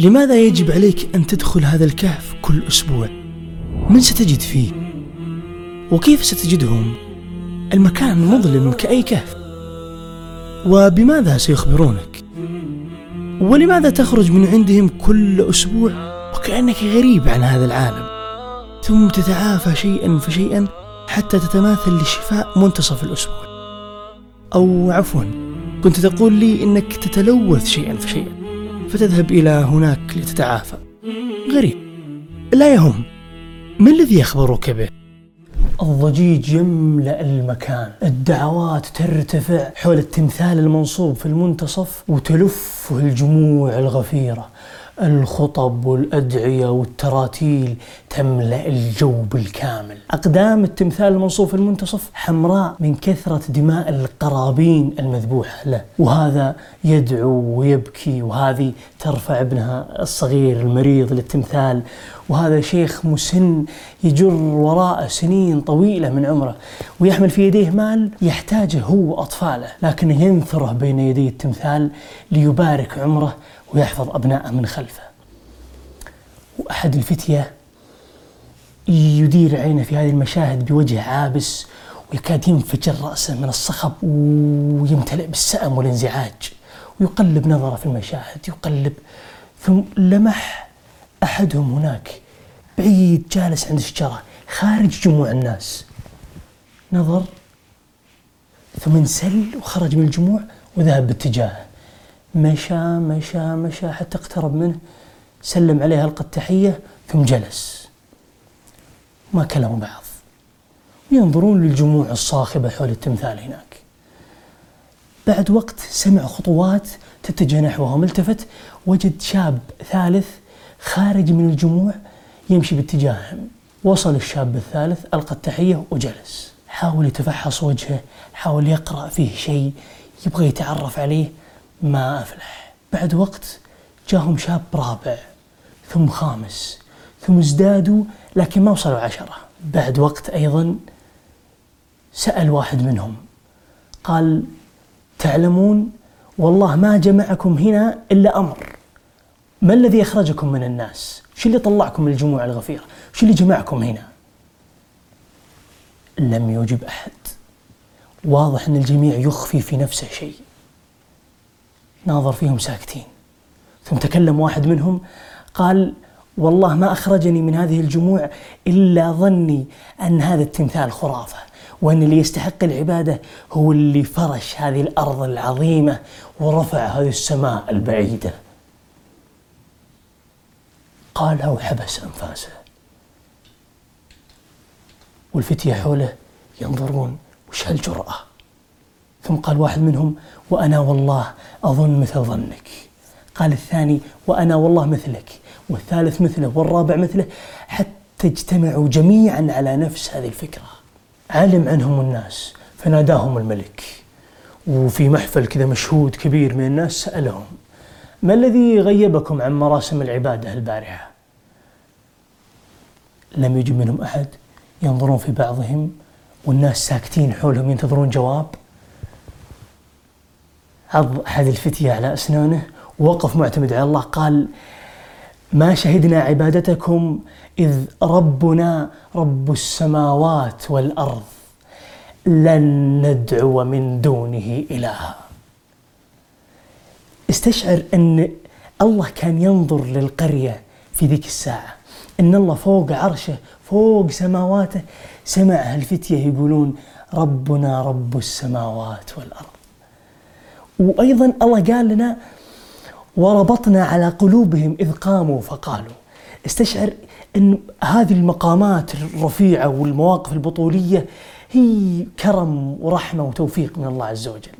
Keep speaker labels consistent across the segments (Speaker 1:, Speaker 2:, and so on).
Speaker 1: لماذا يجب عليك أن تدخل هذا الكهف كل أسبوع؟ من ستجد فيه؟ وكيف ستجدهم؟ المكان مظلم كأي كهف وبماذا سيخبرونك؟ ولماذا تخرج من عندهم كل أسبوع وكأنك غريب عن هذا العالم ثم تتعافى شيئا فشيئا حتى تتماثل لشفاء منتصف الأسبوع أو عفوا كنت تقول لي إنك تتلوث شيئا فشيئا فتذهب إلى هناك لتتعافى. غريب. لا يهم. ما الذي يخبرك به؟ الضجيج يملأ المكان. الدعوات ترتفع حول التمثال المنصوب في المنتصف وتلفه الجموع الغفيرة. الخطب والأدعية والتراتيل تملأ الجو بالكامل. أقدام التمثال المنصوب في المنتصف حمراء من كثرة دماء القرابين المذبوحة له. وهذا يدعو ويبكي وهذه ترفع ابنها الصغير المريض للتمثال وهذا شيخ مسن يجر وراءه سنين طويلة من عمره ويحمل في يديه مال يحتاجه هو وأطفاله لكنه ينثره بين يدي التمثال ليبارك عمره ويحفظ أبناءه من خلفه. وأحد الفتية يدير عينه في هذه المشاهد بوجه عابس ويكاد ينفجر رأسه من الصخب ويمتلئ بالسأم والانزعاج. ويقلب نظرة في المشاهد يقلب ثم لمح أحدهم هناك. بعيد جالس عند الشجرة خارج جموع الناس. نظر ثم انسل وخرج من الجموع وذهب باتجاهه مشى مشى مشى حتى اقترب منه سلم عليه ألقى التحية ثم جلس. ما كلموا بعض. ينظرون للجموع الصاخبة حول التمثال هناك. بعد وقت سمع خطوات تتجه نحوهم. التفت وجد شاب ثالث خارج من الجموع يمشي باتجاههم وصل الشاب الثالث ألقى التحية وجلس. حاول يتفحص وجهه حاول يقرأ فيه شيء يبغى يتعرف عليه ما أفلح. بعد وقت جاهم شاب رابع ثم خامس ثم ازدادوا لكن ما وصلوا عشرة. بعد وقت أيضا سأل واحد منهم قال تعلمون والله ما جمعكم هنا إلا أمر ما الذي أخرجكم من الناس؟ شو اللي طلعكم من الجموع الغفيرة شو اللي جمعكم هنا؟ لم يجب أحد. واضح أن الجميع يخفي في نفسه شيء. ناظر فيهم ساكتين. ثم تكلم واحد منهم قال والله ما أخرجني من هذه الجموع إلا ظني أن هذا التمثال خرافة وأن اللي يستحق العبادة هو اللي فرش هذه الأرض العظيمة ورفع هذه السماء البعيدة. قالها وحبس أنفاسه. والفتية حوله ينظرون وش هالجرأة؟ ثم قال واحد منهم وأنا والله أظن مثل ظنك. قال الثاني وأنا والله مثلك. والثالث مثله والرابع مثله حتى اجتمعوا جميعا على نفس هذه الفكرة. علم عنهم الناس فناداهم الملك. وفي محفل كذا مشهود كبير من الناس سألهم ما الذي غيبكم عن مراسم العبادة البارحة؟ لم يجب منهم أحد ينظرون في بعضهم والناس ساكتين حولهم ينتظرون جواب؟ عض أحد الفتية على أسنانه ووقف معتمد على الله قال ما شهدنا عبادتكم إذ ربنا رب السماوات والأرض لن ندعو من دونه إلها. استشعر أن الله كان ينظر للقرية في ذيك الساعة. أن الله فوق عرشه فوق سماواته سمع هالفتية يقولون ربنا رب السماوات والأرض. وأيضا الله قال لنا وربطنا على قلوبهم إذ قاموا فقالوا. استشعر أن هذه المقامات الرفيعة والمواقف البطولية هي كرم ورحمة وتوفيق من الله عز وجل.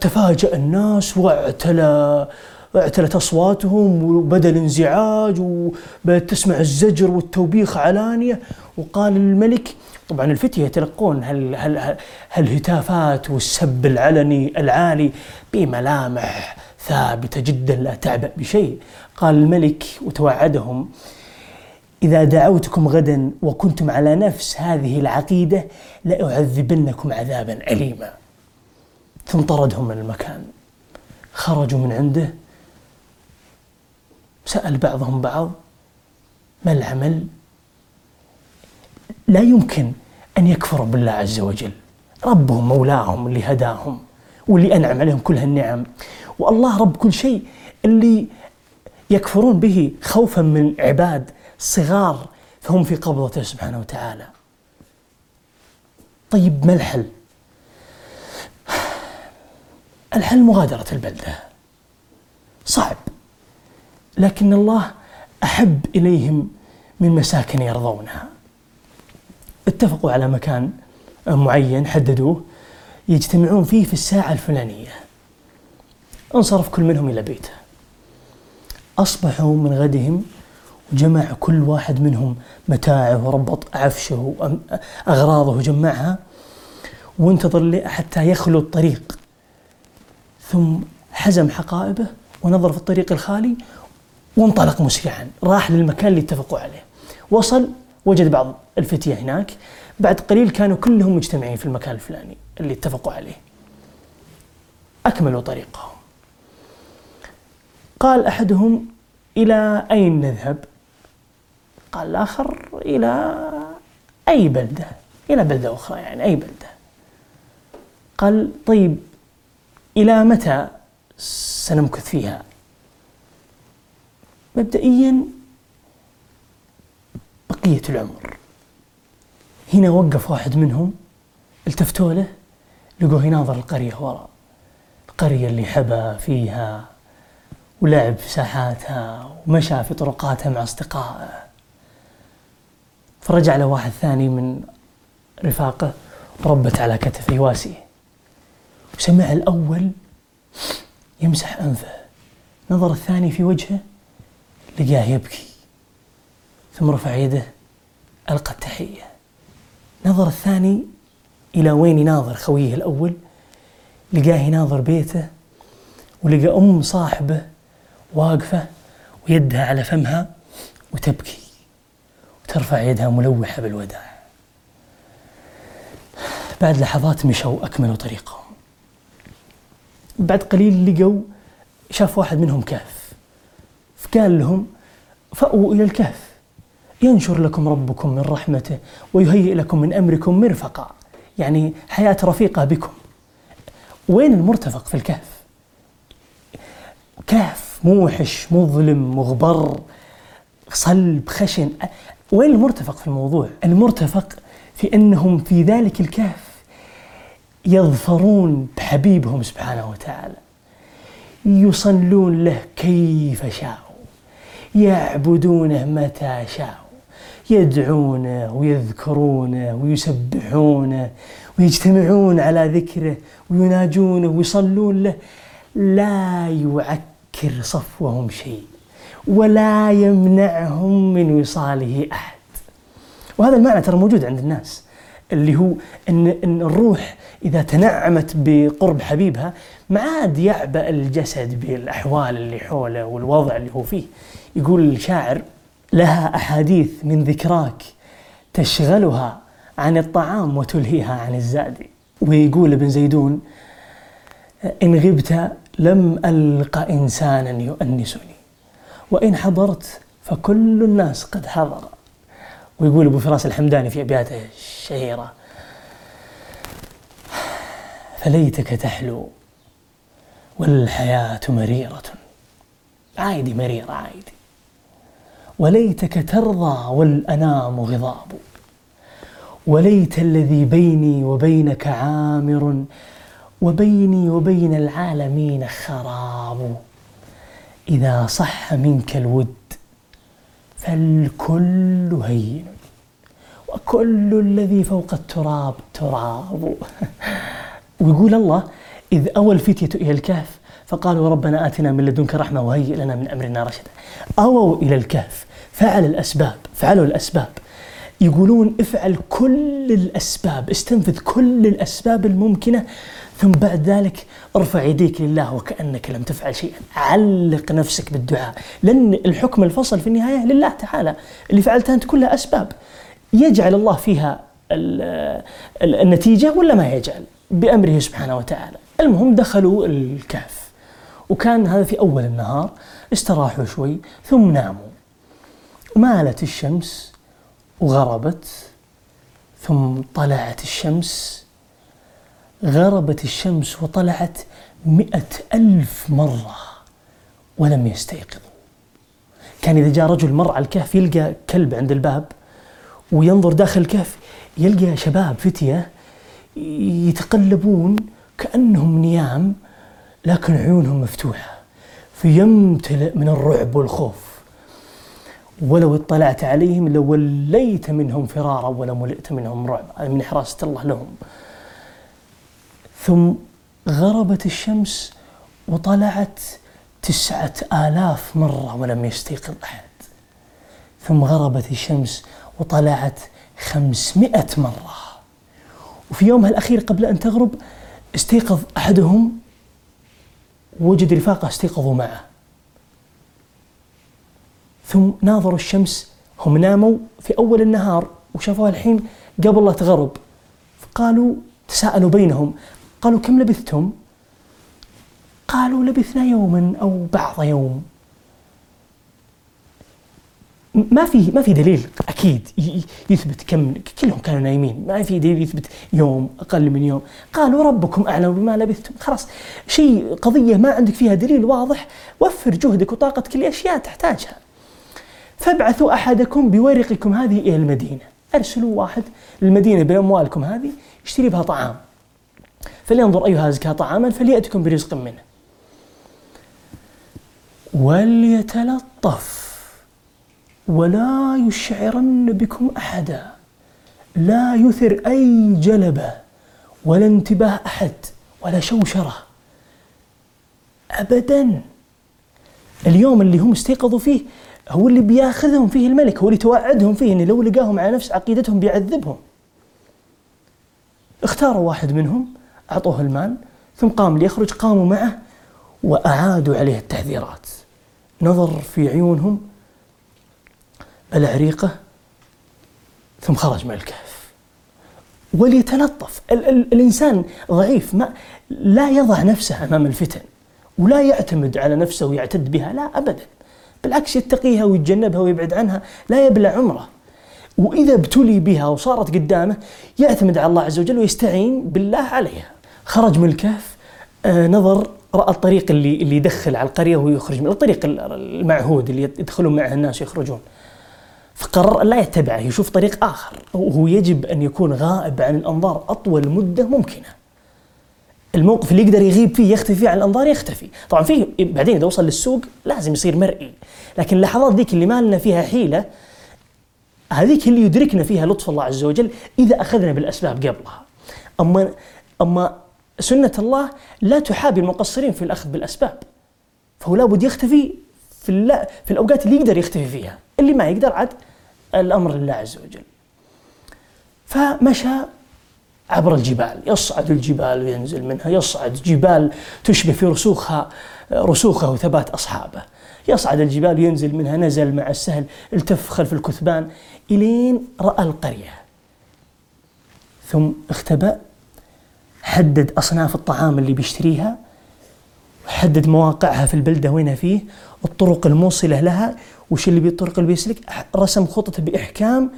Speaker 1: تفاجأ الناس واعتلى اعتلت أصواتهم وبدأ الانزعاج وبدأت تسمع الزجر والتوبيخ علانية. وقال الملك طبعا الفتية يتلقون هالهتافات والسب العلني العالي بملامح ثابتة جدا لا تعبأ بشيء. قال الملك وتوعدهم إذا دعوتكم غدا وكنتم على نفس هذه العقيدة لأعذبنكم عذابا أليما. ثم طردهم من المكان. خرجوا من عنده سأل بعضهم بعض ما العمل. لا يمكن أن يكفروا بالله عز وجل. ربهم مولاهم اللي هداهم واللي أنعم عليهم كل هالنعم. والله رب كل شيء اللي يكفرون به خوفا من عباد صغار فهم في قبضته سبحانه وتعالى. طيب ما الحل؟ الحل مغادرة البلدة. صعب. لكن الله أحب إليهم من مساكن يرضونها اتفقوا على مكان معين حددوه يجتمعون فيه في الساعة الفلانية. انصرف كل منهم إلى بيته. أصبحوا من غدهم وجمع كل واحد منهم متاعه وربط عفشه وأغراضه وجمعها وانتظر حتى يخلو الطريق. ثم حزم حقائبه ونظر في الطريق الخالي وانطلق مسرعا راح للمكان اللي اتفقوا عليه. وصل وجد بعض الفتية هناك. بعد قليل كانوا كلهم مجتمعين في المكان الفلاني اللي اتفقوا عليه. أكملوا طريقهم. قال أحدهم إلى أين نذهب؟ قال الآخر إلى أي بلدة؟ إلى بلدة أخرى يعني أي بلدة. قال طيب إلى متى سنمكث فيها؟ مبدئيا بقية العمر. هنا وقف واحد منهم التفتوا له لقوه يناظر القرية وراء القرية اللي حبى فيها ولعب في ساحاتها ومشى في طرقاتها مع أصدقائه. فرجع له واحد ثاني من رفاقه ربت على كتفه واسيه. وسمع الأول يمسح أنفه. نظر الثاني في وجهه لقاه يبكي ثم رفع يده ألقى التحية. نظر الثاني إلى وين يناظر خويه الأول؟ لقاه يناظر بيته ولقى أم صاحبه واقفة ويدها على فمها وتبكي وترفع يدها ملوحة بالوداع. بعد لحظات مشوا أكملوا طريقهم. بعد قليل لقوا شاف واحد منهم كهف فقال لهم فأووا إلى الكهف. ينشر لكم ربكم من رحمته ويهيئ لكم من أمركم مرفقا. يعني حياة رفيقة بكم. وين المرتفق في الكهف؟ كهف موحش مظلم مغبر صلب خشن. وين المرتفق في الموضوع؟ المرتفق في أنهم في ذلك الكهف يظفرون بحبيبهم سبحانه وتعالى. يصلون له كيف شاءوا. يعبدونه متى شاءوا. يدعونه ويذكرونه ويسبحونه ويجتمعون على ذكره ويناجونه ويصلون له. لا يعكر صفوهم شيء ولا يمنعهم من وصاله أحد. وهذا المعنى ترى موجود عند الناس. اللي هو ان إن الروح إذا تنعمت بقرب حبيبها ما عاد يعبأ الجسد بالأحوال اللي حوله والوضع اللي هو فيه. يقول الشاعر لها أحاديث من ذكراك تشغلها عن الطعام وتلهيها عن الزاد. ويقول ابن زيدون إن غبت لم ألق إنسانا يؤنسني وإن حضرت فكل الناس قد حضر. ويقول أبو فراس الحمداني في ابياته الشهيرة فليتك تحلو والحياة مريرة. عادي مريرة عادي. وليتك ترضى والأنام غضاب. وليت الذي بيني وبينك عامر وبيني وبين العالمين خراب. إذا صح منك الود فالكل هين. وكل الذي فوق التراب تراب. ويقول الله إذ أوى الفتية إلى الكهف فقالوا ربنا آتنا من لدنك رحمة وهيئ لنا من أمرنا رشدا. أووا إلى الكهف فعل الأسباب فعلوا الأسباب. يقولون افعل كل الأسباب استنفذ كل الأسباب الممكنة ثم بعد ذلك ارفع يديك لله وكأنك لم تفعل شيئا. علق نفسك بالدعاء لأن الحكم الفصل في النهاية لله تعالى اللي فعلتها أنت كلها أسباب. يجعل الله فيها النتيجة ولا ما يجعل؟ بأمره سبحانه وتعالى. المهم دخلوا الكهف وكان هذا في أول النهار استراحوا شوي ثم ناموا. ومالت الشمس وغربت ثم طلعت الشمس. غربت الشمس وطلعت مئة ألف مرة ولم يستيقظوا. كان إذا جاء رجل مر على الكهف يلقى كلب عند الباب وينظر داخل الكهف يلقى شباب فتية يتقلبون كأنهم نيام لكن عيونهم مفتوحة فيمتلئ من الرعب والخوف. ولو اطلعت عليهم لوليت منهم فرارا ولملئت منهم رعبا من حراسة الله لهم. ثم غربت الشمس وطلعت تسعة آلاف مرة ولم يستيقظ أحد. ثم غربت الشمس وطلعت خمسمائة مرة. وفي يومها الأخير قبل أن تغرب استيقظ أحدهم وجد رفاقة استيقظوا معه. ثم ناظروا الشمس هم ناموا في أول النهار وشافوها الحين قبل لا تغرب. فقالوا تساءلوا بينهم قالوا كم لبثتم؟ قالوا لبثنا يوما أو بعض يوم. ما في ما في دليل أكيد. يثبت كم كلهم كانوا نايمين. ما في دليل يثبت يوم أقل من يوم. قالوا ربكم أعلم بما لبثتم. خلاص شيء قضية ما عندك فيها دليل واضح. وفر جهدك وطاقتك لأشياء تحتاجها. فابعثوا أحدكم بورقكم هذه إلى المدينة. أرسلوا واحد للمدينة بأموالكم هذه يشتري بها طعام. فلينظر أيها ازكى طعاما فليأتكم برزق منه. وليتلطف. ولا يشعرن بكم أحدا. لا يثر أي جلبة ولا انتباه أحد ولا شوشرة. ابدا. اليوم اللي هم استيقظوا فيه هو اللي بياخذهم فيه الملك هو اللي توعدهم فيه ان لو لقاهم على نفس عقيدتهم بيعذبهم. اختاروا واحد منهم أعطوه المال ثم قام ليخرج قاموا معه وأعادوا عليه التحذيرات. نظر في عيونهم العريقة ثم خرج من الكهف. وليتلطف. ال- ال- الإنسان ضعيف ما لا يضع نفسه أمام الفتن ولا يعتمد على نفسه ويعتد بها لا أبدا. بالعكس يتقيها ويتجنبها ويبعد عنها لا يبلع عمره. وإذا ابتلي بها وصارت قدامه يعتمد على الله عز وجل ويستعين بالله عليها. خرج من الكهف آه نظر رأى الطريق اللي اللي يدخل على القرية ويخرج من الطريق المعهود اللي يدخلون معه الناس يخرجون. فقرر لا يتبعه يشوف طريق آخر. وهو يجب أن يكون غائب عن الأنظار أطول مدة ممكنة. الموقف اللي يقدر يغيب فيه يختفي فيه عن الأنظار يختفي. طبعا فيه بعدين إذا وصل للسوق لازم يصير مرئي. لكن اللحظات ذيك اللي ما لنا فيها حيلة هذيك اللي يدركنا فيها لطف الله عز وجل إذا أخذنا بالأسباب قبلها. أما أما سنة الله لا تحابي المقصرين في الأخذ بالأسباب. فهو لابد يختفي في, في الأوقات اللي يقدر يختفي فيها. اللي ما يقدر عاد الأمر لله عز وجل. فمشى عبر الجبال. يصعد الجبال وينزل منها. يصعد جبال تشبه في رسوخها رسوخه وثبات أصحابه. يصعد الجبال وينزل منها. نزل مع السهل التف خلف الكثبان إلين رأى القرية. ثم اختبأ حدد أصناف الطعام اللي بيشتريها وحدد مواقعها في البلدة وينها فيه الطرق الموصلة لها وش اللي بالطرق اللي بيسلك رسم خطته بإحكام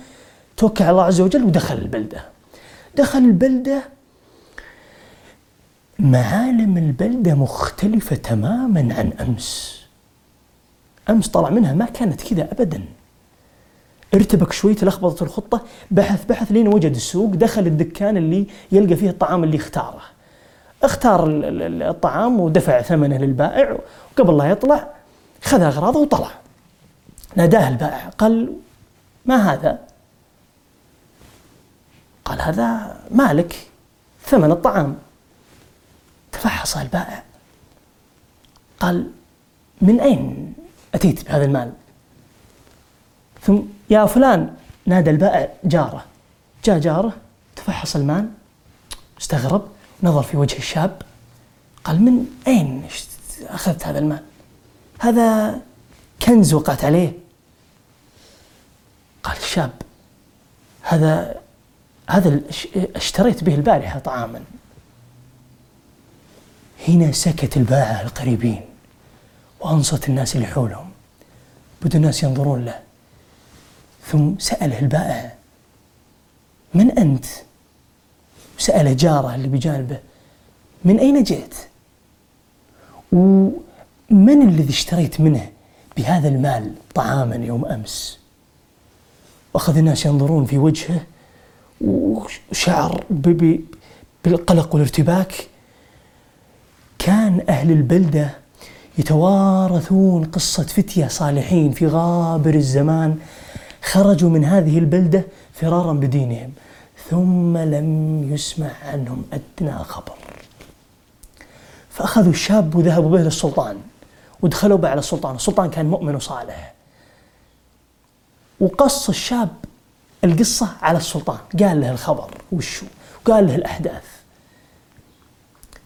Speaker 1: توكل على الله عز وجل ودخل البلدة. دخل البلدة. معالم البلدة مختلفة تماما عن أمس. أمس طلع منها ما كانت كذا أبدا. ارتبك شوي تلخبطت الخطة. بحث بحث لين وجد السوق. دخل الدكان اللي يلقى فيه الطعام اللي اختاره. اختار الطعام ودفع ثمنه للبائع. وقبل لا يطلع خذ أغراضه وطلع. ناداه البائع. قال ما هذا؟ قال هذا مالك ثمن الطعام. تفحص البائع. قال من أين أتيت بهذا المال؟ ثم يا فلان نادى البائع جاره. جاء جاره تفحص المال. استغرب نظر في وجه الشاب. قال من أين أخذت هذا المال؟ هذا كنز وقعت عليه. قال الشاب هذا هذا اشتريت به البارحة طعاما هنا سكت البائع القريبين وأنصت الناس اللي حولهم بدوا الناس ينظرون له ثم سأله البائع من أنت؟ سأل جاره اللي بجانبه من أين جئت؟ ومن الذي اشتريت منه بهذا المال طعاما يوم أمس؟ وأخذ الناس ينظرون في وجهه وشعر بالقلق والارتباك كان أهل البلدة يتوارثون قصة فتية صالحين في غابر الزمان خرجوا من هذه البلدة فرارا بدينهم ثم لم يسمع عنهم أدنى خبر. فأخذوا الشاب وذهبوا به للسلطان ودخلوا به على السلطان السلطان كان مؤمن وصالح. وقص الشاب القصة على السلطان. قال له الخبر وشو وقال له الأحداث.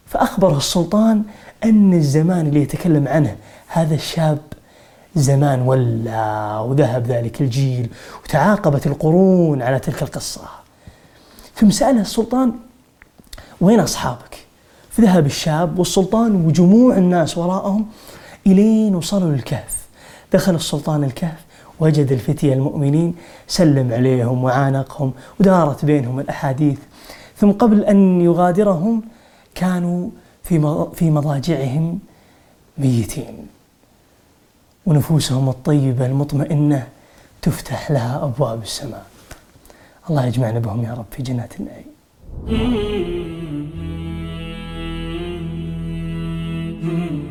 Speaker 1: فأخبره السلطان أن الزمان اللي يتكلم عنه هذا الشاب زمان ولا وذهب ذلك الجيل وتعاقبت القرون على تلك القصة. ثم سأله السلطان وين أصحابك؟ فذهب الشاب والسلطان وجموع الناس وراءهم إلين وصلوا للكهف. دخل السلطان الكهف وجد الفتية المؤمنين سلم عليهم وعانقهم ودارت بينهم الأحاديث. ثم قبل أن يغادرهم كانوا في في مضاجعهم ميتين. ونفوسهم الطيبة المطمئنة تفتح لها أبواب السماء. الله يجمعنا بهم يا رب في جنات النعيم. Mm-hmm.